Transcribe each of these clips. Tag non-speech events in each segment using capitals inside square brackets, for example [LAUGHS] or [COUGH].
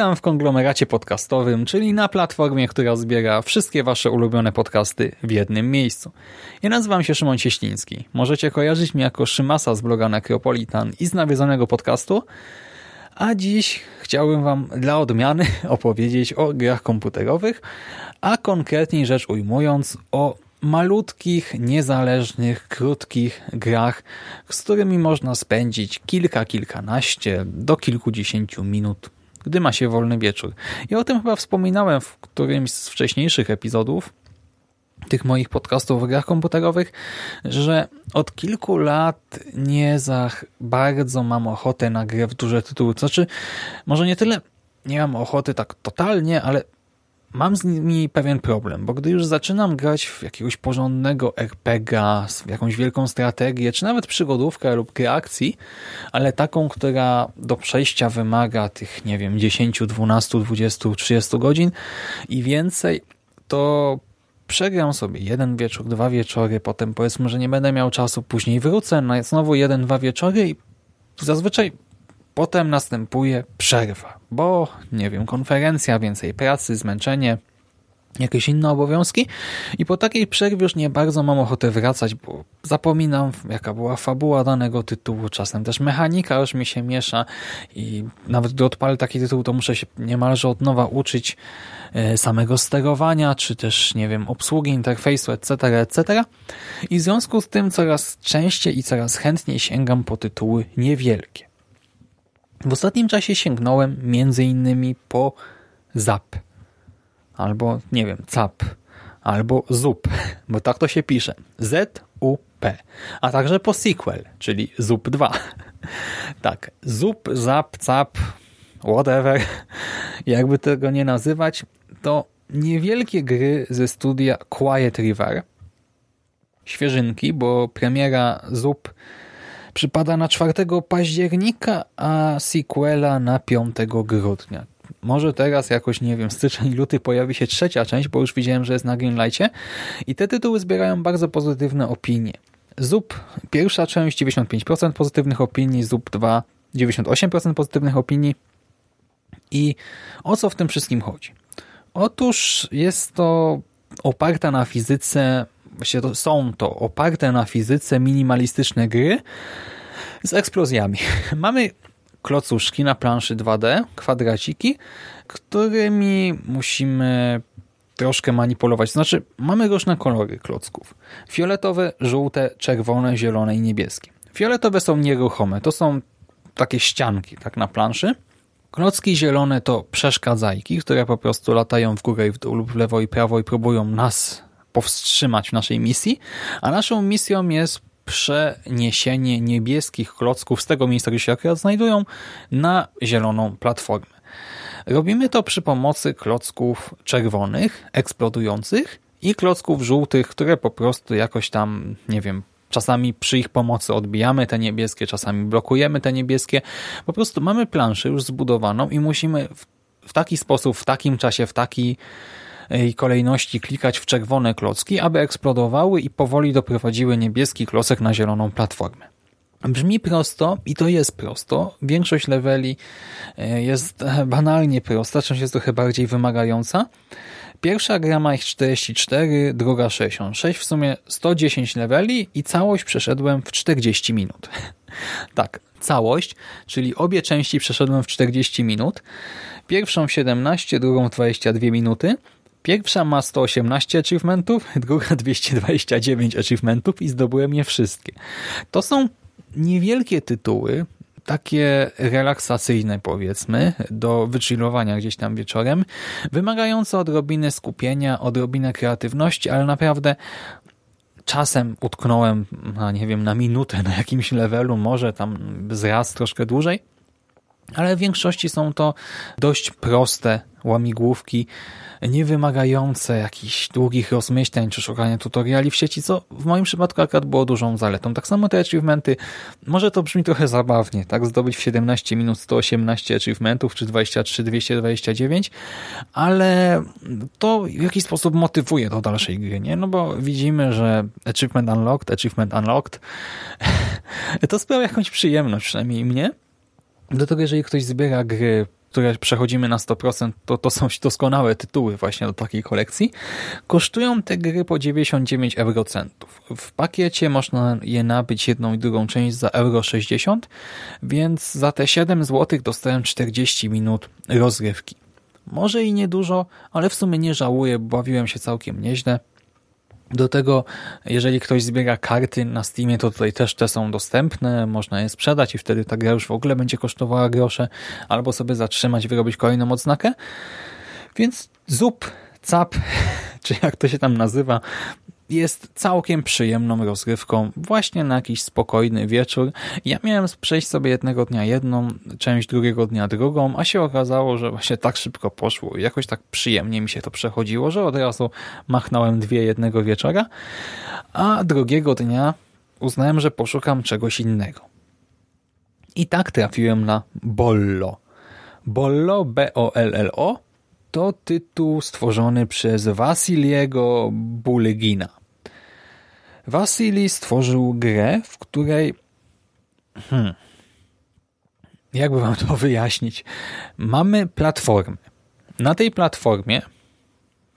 Witam w konglomeracie podcastowym, czyli na platformie, która zbiera wszystkie wasze ulubione podcasty w jednym miejscu. Ja nazywam się Szymon Cieśliński. Możecie kojarzyć mnie jako Szymasa z bloga Necropolitan i z nawiedzonego podcastu, a dziś chciałbym wam dla odmiany [LAUGHS] opowiedzieć o grach komputerowych, a konkretniej rzecz ujmując o malutkich, niezależnych, krótkich grach, z którymi można spędzić kilka, kilkanaście do kilkudziesięciu minut gdy ma się wolny wieczór. Ja o tym chyba wspominałem w którymś z wcześniejszych epizodów tych moich podcastów o grach komputerowych, że od kilku lat nie za bardzo mam ochotę na grę w duże tytuły. Znaczy, może nie tyle nie mam ochoty tak totalnie, ale mam z nimi pewien problem, bo gdy już zaczynam grać w jakiegoś porządnego RPGa, jakąś wielką strategię, czy nawet przygodówkę lub grę akcji, ale taką, która do przejścia wymaga tych, nie wiem, 10, 12, 20, 30 godzin i więcej, to przegram sobie jeden wieczór, dwa wieczory, potem powiedzmy, że nie będę miał czasu, później wrócę na znowu jeden, dwa wieczory i zazwyczaj Potem następuje przerwa, bo nie wiem, konferencja, więcej pracy, zmęczenie, jakieś inne obowiązki i po takiej przerwie już nie bardzo mam ochotę wracać, bo zapominam jaka była fabuła danego tytułu, czasem też mechanika już mi się miesza i nawet gdy odpalę taki tytuł, to muszę się niemalże od nowa uczyć samego sterowania, czy też, nie wiem, obsługi interfejsu, etc., etc. I w związku z tym coraz częściej i coraz chętniej sięgam po tytuły niewielkie. W ostatnim czasie sięgnąłem między innymi po ZAP, albo nie wiem, CAP, albo ZUP, [LAUGHS] bo tak to się pisze. Z-U-P, a także po sequel, czyli ZUP 2. [LAUGHS] Tak, ZUP, ZAP, CAP, whatever, [LAUGHS] jakby tego nie nazywać, to niewielkie gry ze studia Quiet River. Świeżynki, bo premiera ZUP przypada na 4 października, a sequela na 5 grudnia. Może teraz jakoś, nie wiem, styczeń, luty pojawi się trzecia część, bo już widziałem, że jest na Greenlightie i te tytuły zbierają bardzo pozytywne opinie. ZUP, pierwsza część 95% pozytywnych opinii, ZUP 2 98% pozytywnych opinii i o co w tym wszystkim chodzi? Otóż jest to oparta na fizyce Właściwie to są to oparte na fizyce minimalistyczne gry z eksplozjami. [LAUGHS] Mamy klocuszki na planszy 2D, kwadraciki, którymi musimy troszkę manipulować. Znaczy, mamy różne kolory klocków. Fioletowe, żółte, czerwone, zielone i niebieskie. Fioletowe są nieruchome. To są takie ścianki tak na planszy. Klocki zielone to przeszkadzajki, które po prostu latają w górę i w dół lub w lewo i prawo i próbują nas powstrzymać w naszej misji, a naszą misją jest przeniesienie niebieskich klocków z tego miejsca, gdzie się akurat znajdują, na zieloną platformę. Robimy to przy pomocy klocków czerwonych, eksplodujących i klocków żółtych, które po prostu jakoś tam, nie wiem, czasami przy ich pomocy odbijamy te niebieskie, czasami blokujemy te niebieskie. Po prostu mamy planszę już zbudowaną i musimy w, w taki sposób, w takim czasie, w taki i kolejności klikać w czerwone klocki, aby eksplodowały i powoli doprowadziły niebieski klocek na zieloną platformę. Brzmi prosto i to jest prosto. Większość leveli e, jest [LAUGHS] banalnie prosta, część jest trochę bardziej wymagająca. Pierwsza gra ma ich 44, druga 66, w sumie 110 leveli i całość przeszedłem w 40 minut. [LAUGHS] tak, całość, czyli obie części przeszedłem w 40 minut. Pierwszą w 17, drugą w 22 minuty. Pierwsza ma 118 achievementów, druga 229 achievementów i zdobyłem je wszystkie. To są niewielkie tytuły, takie relaksacyjne powiedzmy, do wychillowania gdzieś tam wieczorem, wymagające odrobiny skupienia, odrobinę kreatywności, ale naprawdę czasem utknąłem, nie wiem, na minutę na jakimś levelu, może tam zraz troszkę dłużej, ale w większości są to dość proste łamigłówki, niewymagające jakichś długich rozmyśleń czy szukania tutoriali w sieci, co w moim przypadku akurat było dużą zaletą. Tak samo te achievementy, może to brzmi trochę zabawnie, tak, zdobyć w 17 minut 118 achievementów czy 23 229, ale to w jakiś sposób motywuje do dalszej gry, nie? No bo widzimy, że achievement unlocked, achievement unlocked [LAUGHS] to sprawia jakąś przyjemność, przynajmniej mnie. Do tego, jeżeli ktoś zbiera gry które przechodzimy na 100%, to, to są doskonałe tytuły właśnie do takiej kolekcji. Kosztują te gry po 99 eurocentów. W pakiecie można je nabyć jedną i drugą część za euro 60, więc za te 7 zł dostałem 40 minut rozrywki. Może i niedużo, ale w sumie nie żałuję, bawiłem się całkiem nieźle. Do tego, jeżeli ktoś zbiera karty na Steamie, to tutaj też te są dostępne, można je sprzedać i wtedy ta gra już w ogóle będzie kosztowała grosze, albo sobie zatrzymać, wyrobić kolejną odznakę. Więc zup, cap, [LAUGHS] czy jak to się tam nazywa, jest całkiem przyjemną rozgrywką właśnie na jakiś spokojny wieczór. Ja miałem przejść sobie jednego dnia jedną, część drugiego dnia drugą, a się okazało, że właśnie tak szybko poszło i jakoś tak przyjemnie mi się to przechodziło, że od razu machnąłem dwie jednego wieczora, a drugiego dnia uznałem, że poszukam czegoś innego. I tak trafiłem na Bollo. Bollo, B-O-L-L-O, to tytuł stworzony przez Wasiliego Bulegina. Wasili stworzył grę, w której hmm, jakby wam to [LAUGHS] wyjaśnić, mamy platformę. Na tej platformie,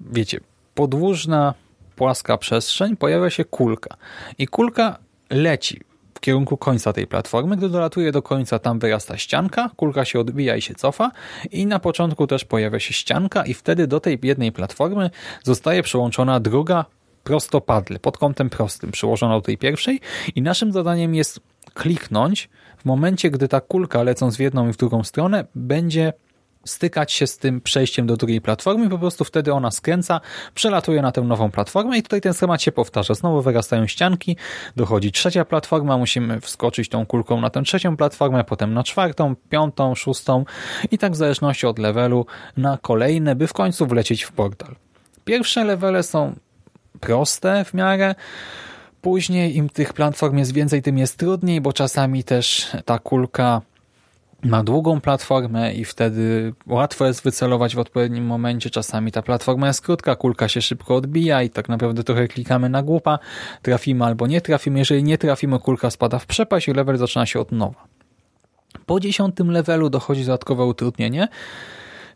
wiecie, podłużna, płaska przestrzeń, pojawia się kulka. I kulka leci w kierunku końca tej platformy. Gdy dolatuje do końca, tam wyrasta ścianka, kulka się odbija i się cofa i na początku też pojawia się ścianka i wtedy do tej jednej platformy zostaje przyłączona druga prostopadle, pod kątem prostym, przyłożona do tej pierwszej i naszym zadaniem jest kliknąć w momencie, gdy ta kulka lecąc w jedną i w drugą stronę będzie stykać się z tym przejściem do drugiej platformy, po prostu wtedy ona skręca, przelatuje na tę nową platformę i tutaj ten schemat się powtarza. Znowu wyrastają ścianki, dochodzi trzecia platforma, musimy wskoczyć tą kulką na tę trzecią platformę, potem na czwartą, piątą, szóstą i tak w zależności od levelu na kolejne, by w końcu wlecieć w portal. Pierwsze levele są proste w miarę. Później im tych platform jest więcej, tym jest trudniej, bo czasami też ta kulka ma długą platformę i wtedy łatwo jest wycelować w odpowiednim momencie. Czasami ta platforma jest krótka, kulka się szybko odbija i tak naprawdę trochę klikamy na głupa, trafimy albo nie trafimy. Jeżeli nie trafimy, kulka spada w przepaść i level zaczyna się od nowa. Po dziesiątym levelu dochodzi dodatkowe utrudnienie,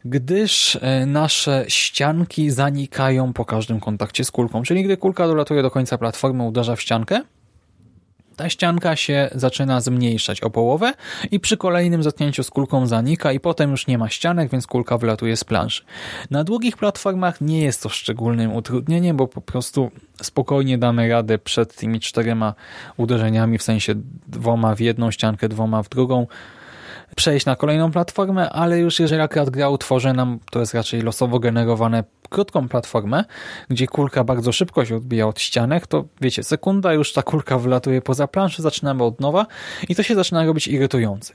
gdyż e, nasze ścianki zanikają po każdym kontakcie z kulką. Czyli gdy kulka dolatuje do końca platformy, uderza w ściankę, ta ścianka się zaczyna zmniejszać o połowę i przy kolejnym zatknięciu z kulką zanika i potem już nie ma ścianek, więc kulka wylatuje z planszy. Na długich platformach nie jest to szczególnym utrudnieniem, bo po prostu spokojnie damy radę przed tymi czterema uderzeniami, w sensie dwoma w jedną ściankę, dwoma w drugą, przejść na kolejną platformę, ale już jeżeli akurat gra utworzy nam, to jest raczej losowo generowane krótką platformę, gdzie kulka bardzo szybko się odbija od ścianek, to wiecie, sekunda już ta kulka wylatuje poza planszę, zaczynamy od nowa i to się zaczyna robić irytujące.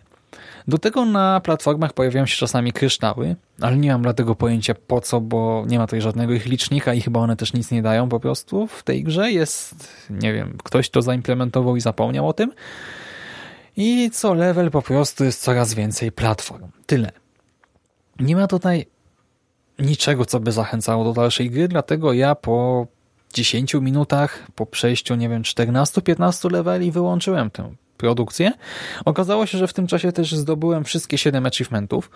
Do tego na platformach pojawiają się czasami kryształy, ale nie mam dlatego pojęcia po co, bo nie ma tutaj żadnego ich licznika i chyba one też nic nie dają po prostu w tej grze. Jest, nie wiem, ktoś to zaimplementował i zapomniał o tym. I co level po prostu jest coraz więcej platform. Tyle. Nie ma tutaj niczego, co by zachęcało do dalszej gry, dlatego ja po 10 minutach, po przejściu, nie wiem, 14-15 leveli wyłączyłem tę produkcję. Okazało się, że w tym czasie też zdobyłem wszystkie 7 achievementów.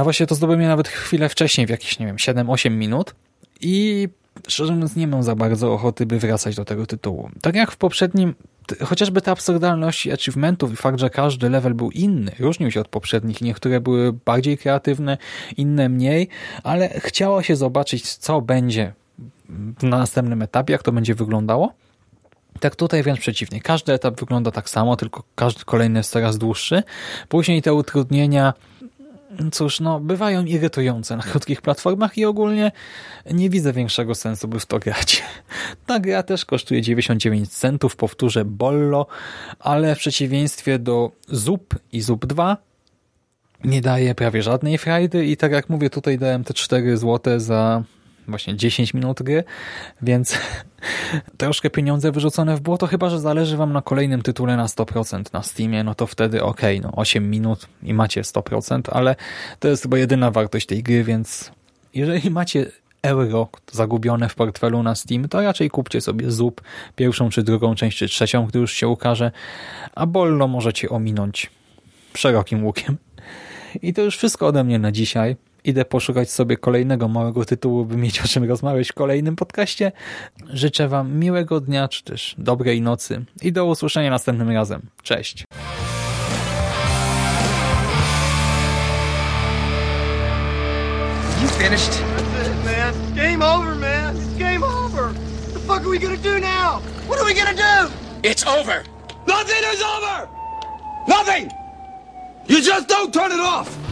A właśnie to zdobyłem je nawet chwilę wcześniej, w jakieś, nie wiem, 7-8 minut i szczerze mówiąc nie mam za bardzo ochoty, by wracać do tego tytułu. Tak jak w poprzednim, chociażby ta absurdalność achievementów i fakt, że każdy level był inny, różnił się od poprzednich, niektóre były bardziej kreatywne, inne mniej, ale chciało się zobaczyć, co będzie na następnym etapie, jak to będzie wyglądało. Tak tutaj wręcz przeciwnie. Każdy etap wygląda tak samo, tylko każdy kolejny jest coraz dłuższy. Później te utrudnienia cóż, no, bywają irytujące na krótkich platformach i ogólnie nie widzę większego sensu, by w to grać. [LAUGHS] Ta gra też kosztuje 99 centów, powtórzę Bollo, ale w przeciwieństwie do ZUP i ZUP 2 nie daje prawie żadnej frajdy i tak jak mówię, tutaj dałem te 4 zł za właśnie 10 minut gry, więc [LAUGHS] troszkę pieniądze wyrzucone w błoto, chyba że zależy wam na kolejnym tytule na 100% na Steamie, no to wtedy ok, no 8 minut i macie 100%, ale to jest chyba jedyna wartość tej gry, więc jeżeli macie euro zagubione w portfelu na Steam, to raczej kupcie sobie ZUP, pierwszą czy drugą część, czy trzecią, gdy już się ukaże, a Bollo możecie ominąć szerokim łukiem. I to już wszystko ode mnie na dzisiaj idę poszukać sobie kolejnego małego tytułu, by mieć o czym rozmawiać w kolejnym podcaście. Życzę Wam miłego dnia, czy też dobrej nocy i do usłyszenia następnym razem. Cześć! You finished? That's it, man. Game over, man. It's game over. What the fuck are we gonna do now? What are we gonna do? It's over. Nothing is over! Nothing! You just don't turn it off!